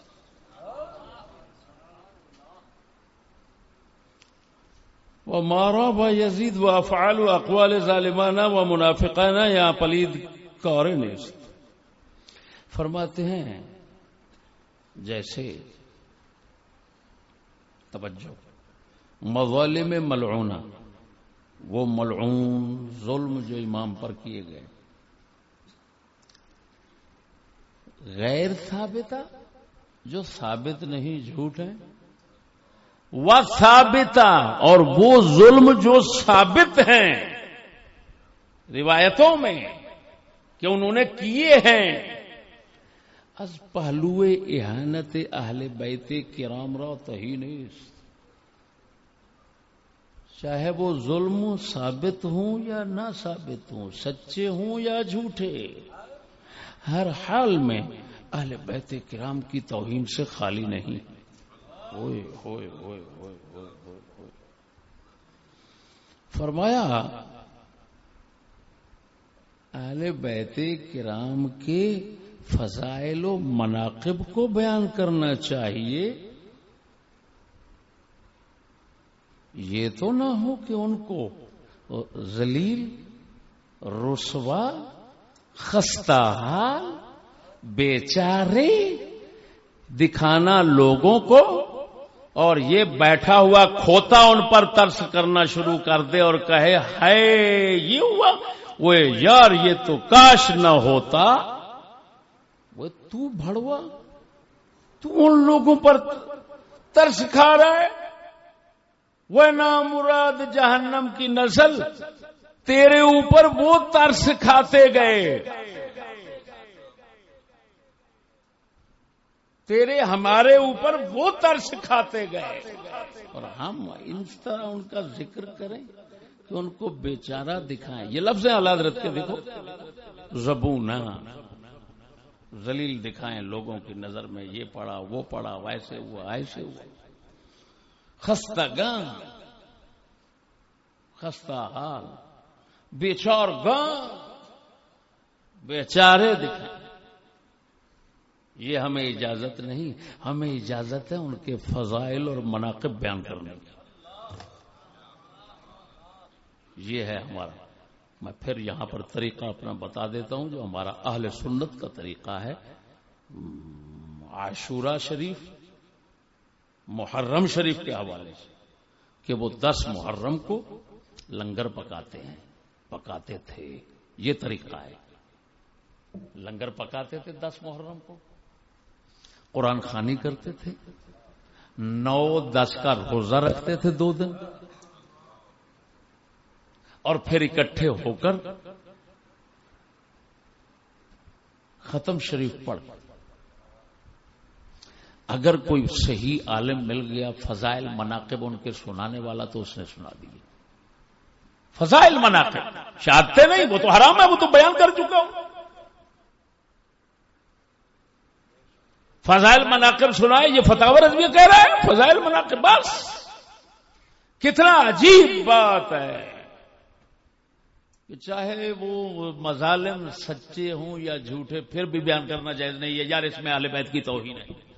وہ مارا و یزید و افعال و اقوال ظالمانہ و منافقانہ یا پلید نیست. فرماتے ہیں، جیسے، توجہ، مظالم میں ملعونہ وہ ملعون ظلم جو امام پر کیے گئے۔ غیر ثابتہ جو ثابت نہیں جھوٹ ہے وہ ثابتہ اور وہ ظلم جو ثابت ہیں۔ روایتوں میں کہ انہوں نے کیے ہیں۔ از پہلو احانت اہل بیت کرام را تہی نہیں۔ چاہے وہ ظلم ثابت ہوں یا نہ ثابت ہوں، سچے ہوں یا جھوٹے، ہر حال میں اہل بیت کرام کی توہین سے خالی نہیں۔ ہوئے ہوئے ہوئے ہوئے ہوئے فرمایا، اہل بیت کرام کے فضائل و مناقب کو بیان کرنا چاہیے۔ یہ تو نہ ہو کہ ان کو ذلیل، رسوا خستہ حال بیچارے دکھانا لوگوں کو اور یہ بیٹھا ہوا کھوتا ان پر ترس کرنا شروع کر دے اور کہے ہے یہ ہوا؟ وہ یار، یہ تو کاش نہ ہوتا۔ وہ تو بھڑوا، تو ان لوگوں پر ترس کھا رہا ہے۔ وہ نامراد جہنم کی نسل تیرے اوپر وہ ترس کھاتے گئے۔ تیرے ہمارے اوپر وہ ترس کھاتے گئے۔ اور ہم اس طرح ان کا ذکر کریں کہ ان کو بیچارہ دکھائیں۔ یہ لفظ حضرت کے، دیکھو۔ زبون زلیل دکھائیں لوگوں کی نظر میں، یہ پڑا وہ پڑا ویسے ہوا، ایسے ہوا۔ خستہ گان خستہ حال۔ بیچار گان بیچارے دکھائیں۔ یہ ہمیں اجازت نہیں، ہمیں اجازت ہے ان کے فضائل اور مناقب بیان کرنے کی۔ یہ ہے ہمارا۔ میں پھر یہاں پر طریقہ اپنا بتا دیتا ہوں جو ہمارا اہل سنت کا طریقہ ہے۔ عاشورہ شریف۔ محرم شریف کے حوالے سے کہ وہ دس محرم کو لنگر پکاتے ہیں۔ پکاتے تھے۔ یہ طریقہ ہے۔ لنگر پکاتے تھے دس محرم کو۔ قرآن خانی کرتے تھے۔ نو دس کا روزہ رکھتے تھے دو دن۔ اور پھر اکٹھے ہو کر ختم شریف پڑھ۔ اگر کوئی صحیح عالم مل گیا، فضائل مناقب ان کے سنانے والا تو اس نے سنا دیے فضائل مناقب۔ شادتے نہیں، وہ تو حرام ہے، وہ تو بیان کر چکا ہوں۔ فضائل مناقب سنائے، یہ فتح رضوی کہہ رہا ہے، فضائل مناقب، بس۔ کتنا عجیب بات ہے۔ کہ چاہے وہ مظالم سچے ہوں یا جھوٹے، پھر بھی بیان کرنا جائز نہیں ہے۔ یار، اس میں آل بیت کی توہین ہے۔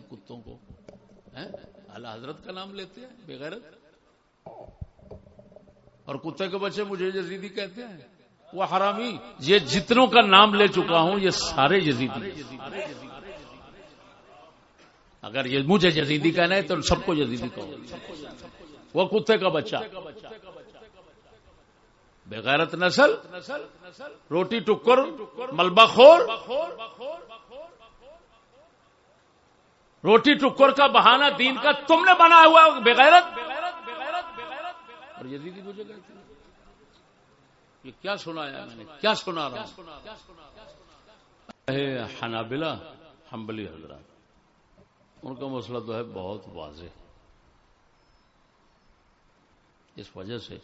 شرم کتوں کو؟ اللہ حضرت کا نام لیتے ہیں، بغیرت؟ اور کتے کے بچے مجھے یزیدی کہتے ہیں۔ وہ حرامی، یہ جتنوں کا نام لے چکا ہوں، یہ سارے یزیدی اگر یہ مجھے جزیدی کہنا ہے تو سب کو جزیدی کہو۔ وہ کتے کا بچہ۔ بغیرت نسل، روٹی ٹکر، ملبہ خور روٹی ٹکر کا بہانہ دین کا تم نے بنا ہوا بغیرت۔ اور یزیدی مجھے کہتے ہیں یہ کیا سنایا میں نے؟ کیا سنا رہا ہوں؟ حنابلہ، حنبلی حضرات، ان کا مسئلہ تو ہے بہت واضح۔ اس وجہ سے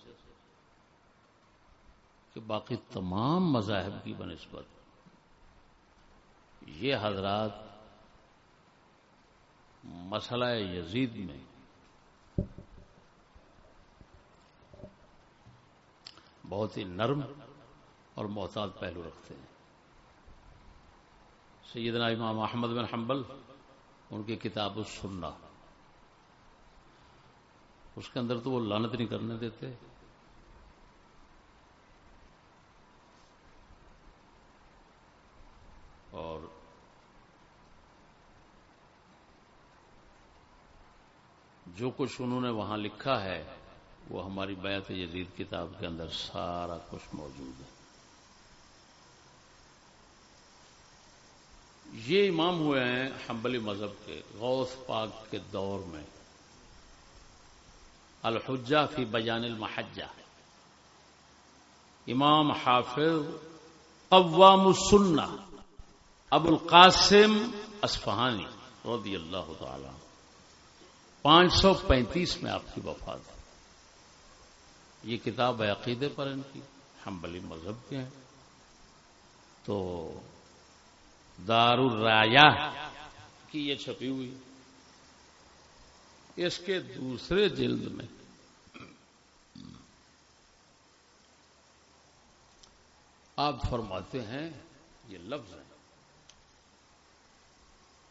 کہ باقی تمام مذاہب کی بنسبت یہ حضرات مسئلہ یزید میں۔ بہت ہی نرم اور محتاط پہلو رکھتے ہیں۔ سیدنا امام احمد بن حنبل، ان کی کتاب سننا اس کے اندر تو وہ لانت نہیں کرنے دیتے اور جو کچھ انہوں نے وہاں لکھا ہے، وہ ہماری بیعت یزید کتاب کے اندر سارا کچھ موجود ہے۔ یہ امام ہوئے ہیں حنبلی مذہب کے غوث پاک کے دور میں۔ الحجہ فی بیان المحجہ۔ امام حافظ قوام السنہ ابو القاسم اسفہانی رضی اللہ تعالی پانچ سو پینتیس میں آپ کی وفات ہے۔ یہ کتاب ہے عقیدے پر ان کی، حنبلی مذہب کے ہیں۔ تو دار الرایا کی یہ چھپی ہوئی۔ اس کے دوسرے جلد میں آپ فرماتے ہیں، یہ لفظ ہے۔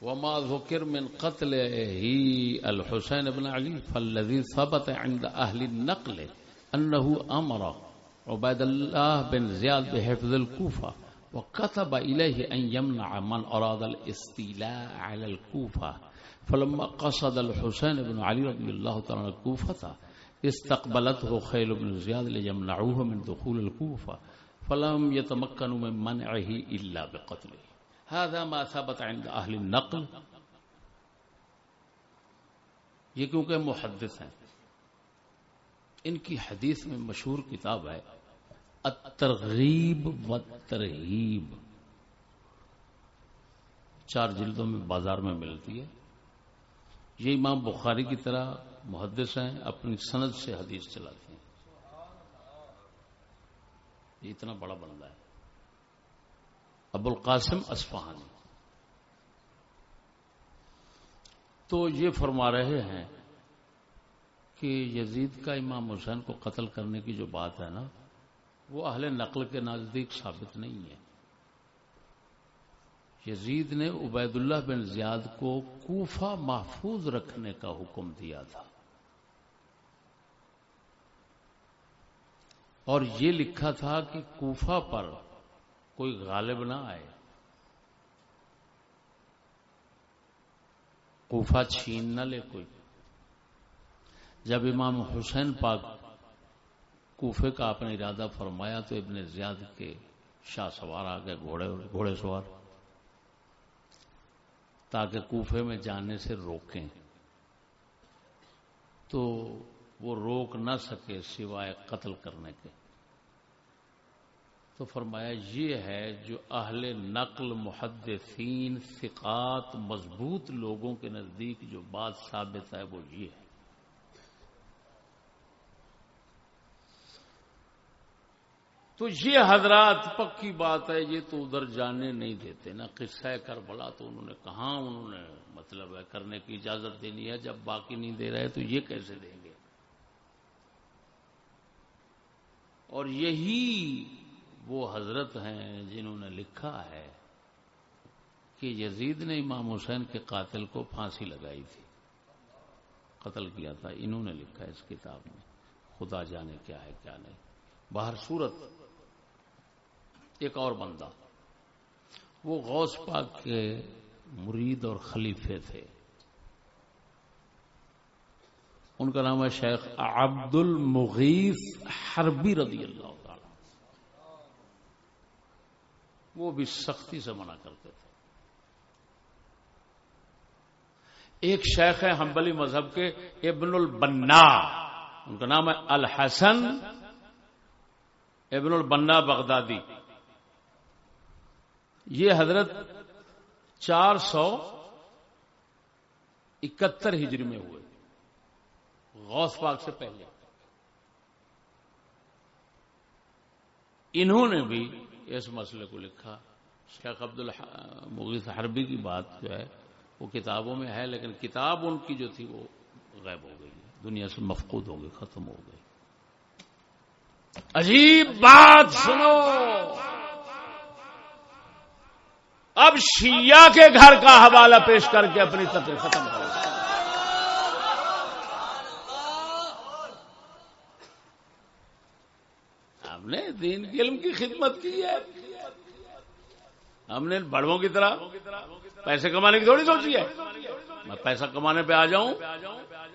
وما ذكر من قتل ہی الحسین ابن علی فالذي ثبت عند اهل النقل انه امر عبید اللہ بن زیاد بحفظ الكوفہ وكتب إليه أن يمنع من أراد الاستيلاء على الكوفة. فلما قصد الحسين بن علي رضي الله تعالى الكوفة، استقبلته خيل بن زياد ليمنعوه من دخول الكوفة، فلم يتمكنوا من منعه إلا بقتله. هذا ما ثبت عند أهل النقل. یہ کیونکہ محدث ہیں. ان کی حدیث میں مشہور کتاب ہے، الترغیب و ترغیب چار جلدوں میں بازار میں ملتی ہے. یہ امام بخاری کی طرح محدث ہیں، اپنی سند سے حدیث چلاتے ہیں. یہ اتنا بڑا بندہ ہے. ابو القاسم اسفہانی تو یہ فرما رہے ہیں کہ یزید کا امام حسین کو قتل کرنے کی جو بات ہے نا، وہ اہل نقل کے نزدیک ثابت نہیں ہے۔ یزید نے عبید اللہ بن زیاد کو کوفہ محفوظ رکھنے کا حکم دیا تھا۔ اور یہ لکھا تھا کہ کوفہ پر کوئی غالب نہ آئے۔ کوفہ چھین نہ لے کوئی۔ جب امام حسین پاک کوفے کا آپ نے ارادہ فرمایا تو ابن زیاد کے شاہ سوار آ گئے، گھوڑے گھوڑے سوار۔ تاکہ کوفے میں جانے سے روکیں۔ تو وہ روک نہ سکے سوائے قتل کرنے کے۔ تو فرمایا یہ ہے جو اہل نقل، محدثین، ثقات، مضبوط لوگوں کے نزدیک جو بات ثابت ہے وہ یہ ہے۔ تو یہ حضرات، پکی بات ہے، یہ تو ادھر جانے نہیں دیتے نا قصہ کر بلا تو انہوں نے کہاں، انہوں نے مطلب ہے کرنے کی اجازت دینی ہے، جب باقی نہیں دے رہے تو یہ کیسے دیں گے؟ اور یہی وہ حضرت ہیں جنہوں نے لکھا ہے کہ یزید نے امام حسین کے قاتل کو پھانسی لگائی تھی۔ قتل کیا تھا، انہوں نے لکھا اس کتاب میں۔ خدا جانے کیا ہے، کیا نہیں۔ باہر صورت ایک اور بندہ۔ وہ غوث پاک کے مرید اور خلیفے تھے۔ ان کا نام ہے شیخ عبد المغیث حربی رضی اللہ تعالی وہ بھی سختی سے منع کرتے تھے۔ ایک شیخ ہے ہمبلی مذہب کے، ابن البنا، ان کا نام ہے الحسن، ابن البنا بغدادی۔ یہ حضرت چار سو اکہتر ہجری میں ہوئے۔ غوث پاک سے پہلے۔ انہوں نے بھی اس مسئلے کو لکھا۔ شیخ عبد المغیث حربی کی بات جو ہے، وہ کتابوں میں ہے، لیکن کتاب ان کی جو تھی وہ غائب ہو گئی۔ دنیا سے مفقود ہو گئی، ختم ہو گئی۔ عجیب بات سنو۔ اب شیعہ کے گھر کا حوالہ پیش کر کے اپنی تقریر ختم کر ہم نے دین کے علم کی خدمت کی ہے۔ ہم نے بڑوں کی طرح پیسے کمانے کی تھوڑی سوچی ہے۔ میں پیسہ کمانے پہ آ جاؤں،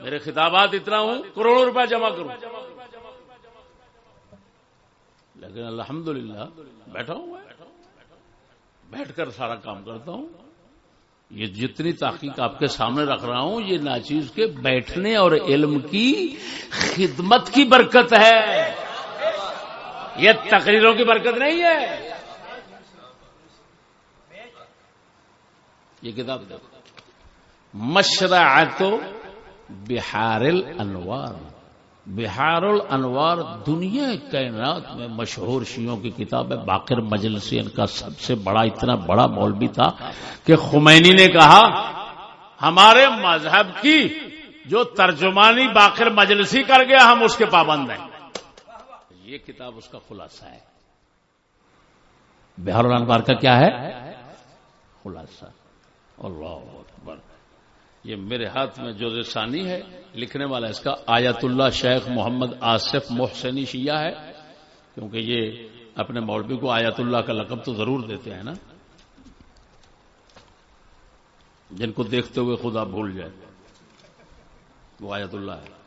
میرے خطابات اتنا ہوں، کروڑوں روپے جمع کروں۔ لیکن الحمدللہ بیٹھا ہوں بیٹھ کر سارا کام کرتا ہوں۔ یہ جتنی تحقیق آپ کے سامنے رکھ رہا ہوں، یہ ناچیز کے بیٹھنے اور علم کی خدمت کی برکت ہے۔ یہ تقریروں کی برکت نہیں ہے۔ یہ کتاب مشرعت بہار الانوار بہار الانوار دنیا کائنات میں مشہور شیوں کی کتاب ہے۔ باقر مجلسی ان کا سب سے بڑا، اتنا بڑا مولوی تھا کہ خمینی نے کہا، ہمارے مذہب کی جو ترجمانی باقر مجلسی کر گیا، ہم اس کے پابند ہیں۔ یہ کتاب اس کا خلاصہ ہے۔ بہار الانوار کا کیا ہے؟ خلاصہ۔ اللہ اکبر۔ یہ میرے ہاتھ میں جو ثانی ہے، لکھنے والا اس کا آیت اللہ شیخ محمد آصف محسنی شیعہ ہے۔ کیونکہ یہ اپنے مولوی کو آیت اللہ کا لقب تو ضرور دیتے ہیں نا۔ جن کو دیکھتے ہوئے خدا بھول جائے۔ وہ آیت اللہ ہے۔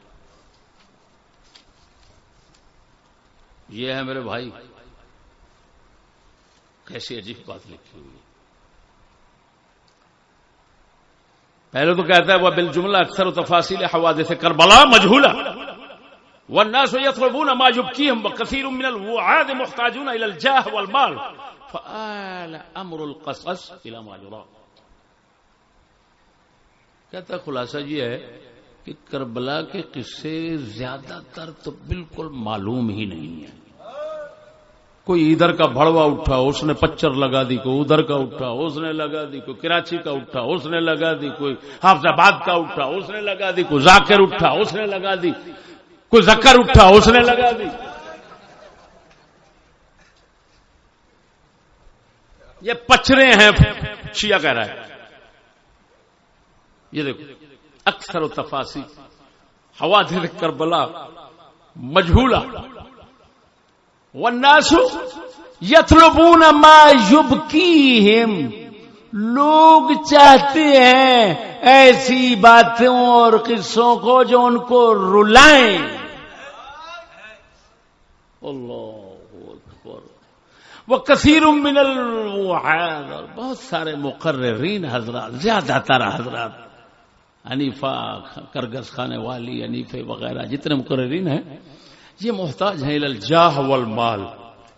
یہ ہے میرے بھائی، کیسی عجیب بات لکھی ہوئی پہلے تو کہتا ہے، وہ بل جملہ اکثر و تفاصیل حوادث کربلا مجھولا والناس يطلبون ما يبكيهم وكثير من الوعاد محتاجون الى الجاه والمال۔ فآل امر القصص الى ما يرى کہتا خلاصہ یہ ہے کہ کربلا کے قصے زیادہ تر تو بالکل معلوم ہی نہیں ہے کوئی ادھر کا بڑوا اٹھا، اس نے پچر لگا دی، کوئی ادھر کا اٹھا، اس نے لگا دی، کوئی کراچی کا اٹھا، اس نے لگا دی، کوئی حافظ آباد کا اٹھا، اس نے لگا دی، کوئی ذاکر اٹھا، اس نے لگا دی، کوئی زکر اٹھا، اس نے لگا دی۔ یہ پچرے ہیں، شیعہ کہہ رہا ہے۔ یہ دیکھو، اکثر و تفاسی ہوا دے کربلا مجھولا والناس یتلبون ما یبکیہم۔ لوگ چاہتے ہیں ایسی باتوں اور قصوں کو جو ان کو رلائیں۔ اللہ وہ کثیر من الوحاد اور بہت سارے مقررین حضرات، زیادہ تر حضرات۔ انیفا کرگس خانے والی انیفے وغیرہ، جتنے مقررین ہیں۔ یہ محتاج ہیں الجاہ والمال۔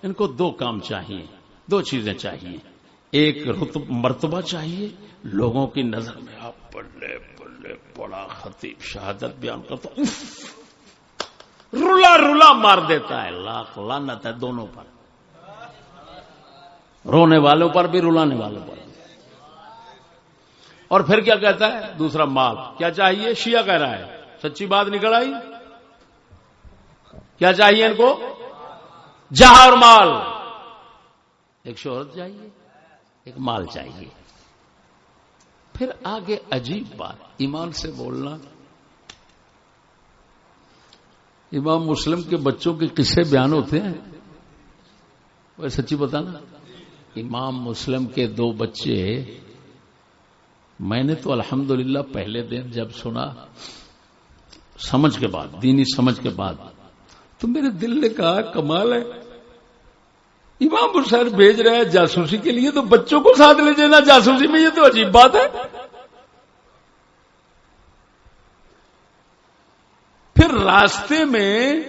ان کو دو کام چاہیے، دو چیزیں چاہیے۔ ایک رتب، مرتبہ چاہیے۔ لوگوں کی نظر میں آپ بلے بلے بڑا خطیب شہادت بیان کرتا رلا رلا مار دیتا ہے، لاکھ لانت ہے دونوں پر۔ رونے والوں پر بھی، رلانے والوں پر اور پھر کیا کہتا ہے؟ دوسرا مال۔ کیا چاہیے؟ شیعہ کہہ رہا ہے، سچی بات نکل آئی؟ کیا چاہیے ان کو؟ جہاں اور مال۔ ایک شہرت چاہیے، ایک مال چاہیے۔ پھر آگے عجیب بات، ایمان سے بولنا۔ امام مسلم کے بچوں کے قصے بیان ہوتے ہیں۔ وہ سچی بتانا۔ امام مسلم کے دو بچے، میں نے تو الحمدللہ پہلے دن جب سنا، سمجھ کے بعد، دینی سمجھ کے بعد۔ تو میرے دل نے کہا، کمال ہے۔ امام حسین بھیج رہے ہیں جاسوسی کے لیے، تو بچوں کو ساتھ لے جانا۔ جاسوسی میں یہ تو عجیب بات ہے۔ پھر راستے میں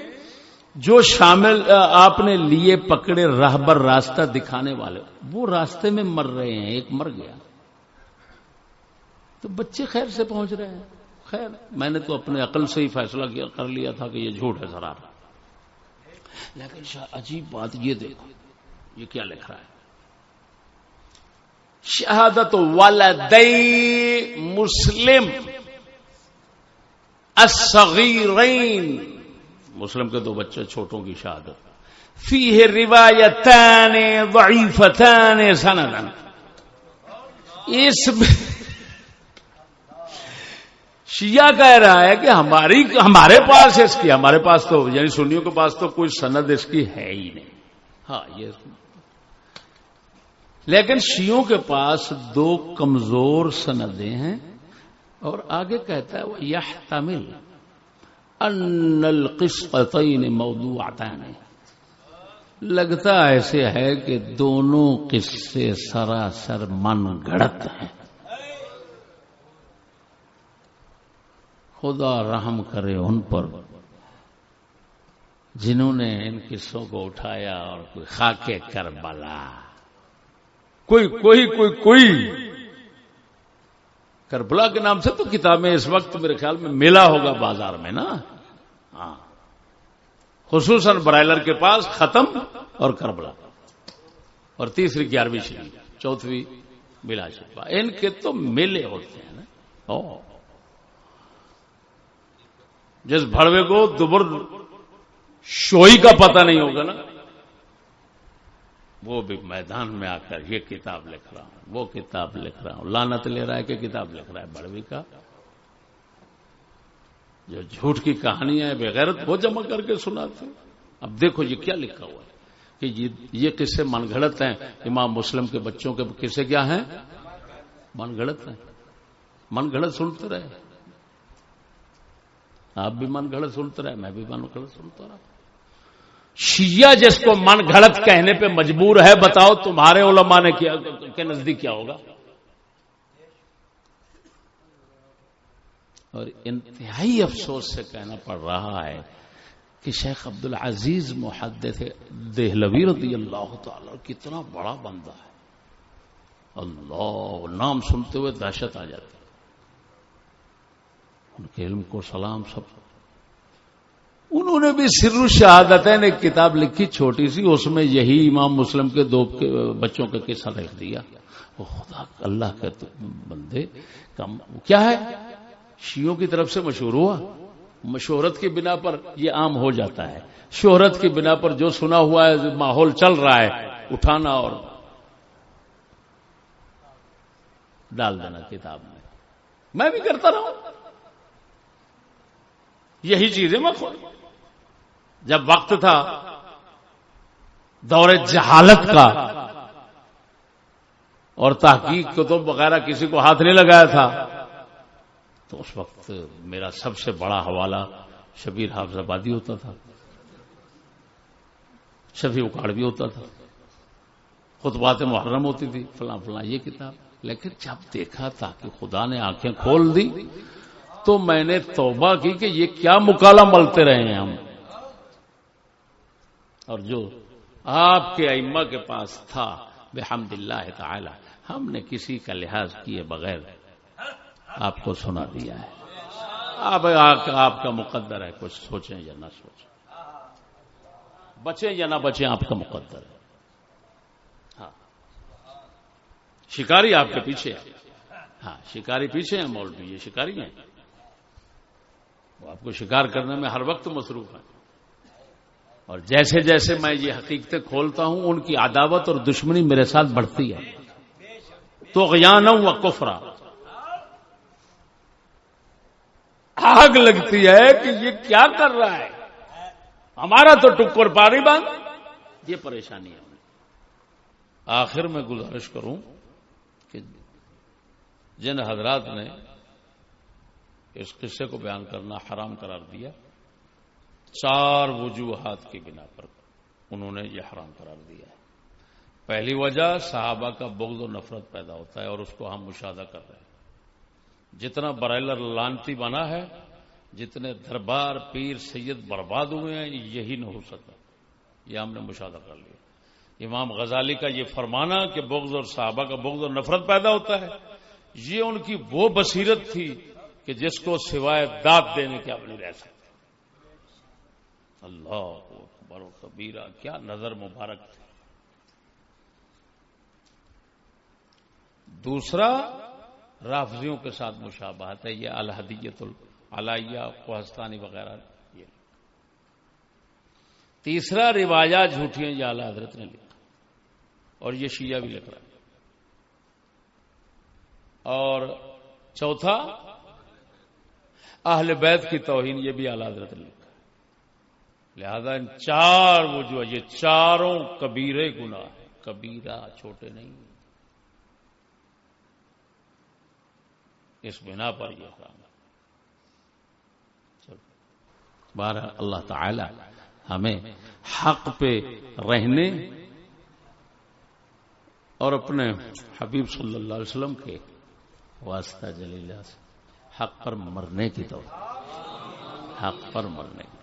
جو شامل آپ نے لیے پکڑے راہبر راستہ دکھانے والے، وہ راستے میں مر رہے ہیں، ایک مر گیا۔ تو بچے خیر سے پہنچ رہے ہیں۔ خیر، میں نے تو اپنے عقل سے ہی فیصلہ کیا، کر لیا تھا کہ یہ جھوٹ ہے سرار لیکن عجیب بات یہ دیکھو، یہ کیا لکھ رہا ہے؟ شہادت والدی مسلم، الصغیرین، مسلم کے دو بچے، چھوٹوں کی شہادت فی روایتان ضعیفتان سندن اس شیعہ کہہ رہا ہے کہ ہماری ہمارے پاس اس کی، ہمارے پاس تو یعنی سنیوں کے پاس تو کوئی سند اس کی ہے ہی نہیں۔ ہاں یہ لیکن شیوں کے پاس دو کمزور سندیں ہیں اور آگے کہتا ہے وہ یہ تمل ان القسطین موضوع آتا لگتا ایسے ہے کہ دونوں قصے سراسر من گڑت ہیں۔ خدا رحم کرے ان پر۔ جنہوں نے ان قصوں کو اٹھایا اور کوئی خاکے کر بلا کوئی کوئی کوئی کوئی۔ کربلا کے نام سے تو کتابیں اس وقت میرے خیال میں ملا ہوگا بازار میں نا۔ ہاں۔ خصوصاً برائلر کے پاس ختم اور کربلا۔ اور تیسری، گیارہویں شری چوتھویں، ملا شفا۔ ان کے تو میلے ہوتے ہیں نا۔ جس بڑوے کو دوبر شوئی کا پتہ نہیں ہوگا نا، وہ بھی میدان میں آ کر یہ کتاب لکھ رہا ہوں، وہ کتاب لکھ رہا ہوں۔ لانت لے رہا ہے کہ کتاب لکھ رہا ہے بڑوی کا؟ جو جھوٹ کی کہانیاں ہیں بغیرت وہ جمع کر کے سناتے اب دیکھو یہ کیا لکھا ہوا ہے۔ کہ یہ قصے من گھڑت ہیں۔ امام مسلم کے بچوں کے قصے کیا ہیں؟ من گھڑت ہیں۔ من گھڑت سنتے رہے۔ آپ بھی من گھڑت سنتے رہے، میں بھی من گھڑت سنتا رہا۔ شیعہ جس کو من گھڑت کہنے پہ مجبور ہے، بتاؤ تمہارے علماء نے کیا، کے نزدیک کیا ہوگا؟ اور انتہائی افسوس سے کہنا پڑ رہا ہے کہ شیخ عبد العزیز محدث دہلوی رضی اللہ تعالی کتنا بڑا بندہ ہے۔ اللہ، نام سنتے ہوئے دہشت آ جاتی ان کے علم کو سلام سب۔ انہوں نے بھی سر شہادت نے ایک کتاب لکھی چھوٹی سی، اس میں یہی امام مسلم کے دو بچوں کا قصہ لکھ دیا۔ وہ خدا، اللہ کے بندے، کم۔ کیا ہے؟ شیوں کی طرف سے مشہور ہوا۔ مشہورت کی بنا پر یہ عام ہو جاتا ہے۔ شہرت کی بنا پر جو سنا ہوا ہے ماحول چل رہا ہے، اٹھانا اور ڈال دینا کتاب میں۔ میں بھی کرتا رہا ہوں۔ یہی چیز ہے میں جب وقت تھا، دور جہالت کا، اور تحقیق کو تو وغیرہ کسی کو ہاتھ نہیں لگایا تھا، تو اس وقت میرا سب سے بڑا حوالہ شبیر حافظ آبادی ہوتا تھا۔ شفیع اکاڑ بھی ہوتا تھا۔ خطبات محرم ہوتی تھی، فلاں فلاں یہ کتاب۔ لیکن جب دیکھا تھا کہ خدا نے آنکھیں کھول دی تو میں نے توبہ کی کہ یہ کیا مکالا ملتے رہے ہیں ہم۔ اور جو آپ کے ائمہ کے پاس تھا، بحمد اللہ تعالی، ہم نے کسی کا لحاظ کیے بغیر آپ کو سنا دیا ہے۔ آپ آپ کا مقدر ہے، کچھ سوچیں یا نہ سوچیں۔ بچیں یا نہ بچیں، آپ کا مقدر ہے۔ ہاں۔ شکاری آپ کے پیچھے ہے ہاں شکاری پیچھے ہیں، مولوی، یہ شکاری ہیں۔ وہ آپ کو شکار کرنے میں ہر وقت مصروف ہے اور جیسے جیسے میں یہ حقیقتیں کھولتا ہوں، ان کی عداوت اور دشمنی میرے ساتھ بڑھتی ہے۔ تو غیان و کفرا۔ آگ لگتی ہے کہ یہ کیا کر رہا ہے۔ ہمارا تو ٹکر پاری بند۔ یہ پریشانی ہے۔ آخر میں گزارش کروں کہ جن حضرات نے اس قصے کو بیان کرنا حرام قرار دیا۔ چار وجوہات کی بنا پر انہوں نے یہ حرام قرار دیا ہے۔ پہلی وجہ، صحابہ کا بغض و نفرت پیدا ہوتا ہے اور اس کو ہم مشاہدہ کر رہے ہیں۔ جتنا برائلر لانتی بنا ہے، جتنے دربار پیر سید برباد ہوئے ہیں، یہی نہ ہو سکتا۔ یہ ہم نے مشاہدہ کر لیا۔ امام غزالی کا یہ فرمانا کہ بغض اور صحابہ کا بغض اور نفرت پیدا ہوتا ہے۔ یہ ان کی وہ بصیرت تھی کہ جس کو سوائے داد دینے کے اب نہیں رہ سکتے اللہ اکبر و کبیرہ، کیا نظر مبارک تھی۔ دوسرا، رافضیوں کے ساتھ مشابہت ہے، یہ الحدیت العلیہ کوہستانی وغیرہ۔ یہ۔ تیسرا، رواجہ جھوٹیاں یہ اعلی حضرت نے لکھا۔ اور یہ شیعہ بھی لکھ رہا ہے۔ اور چوتھا اہل بیت کی توہین، یہ بھی اعلی حضرت نے لکھا لہذا ان چار وہ جو ہے، یہ چاروں کبیرے گنا ہے کبیرہ چھوٹے نہیں اس بنا پر یہ کام بارہ، اللہ تعالی ہمیں حق پہ رہنے اور اپنے حبیب صلی اللہ علیہ وسلم کے واسطہ جلیلہ سے حق پر مرنے کی تو حق پر مرنے کی۔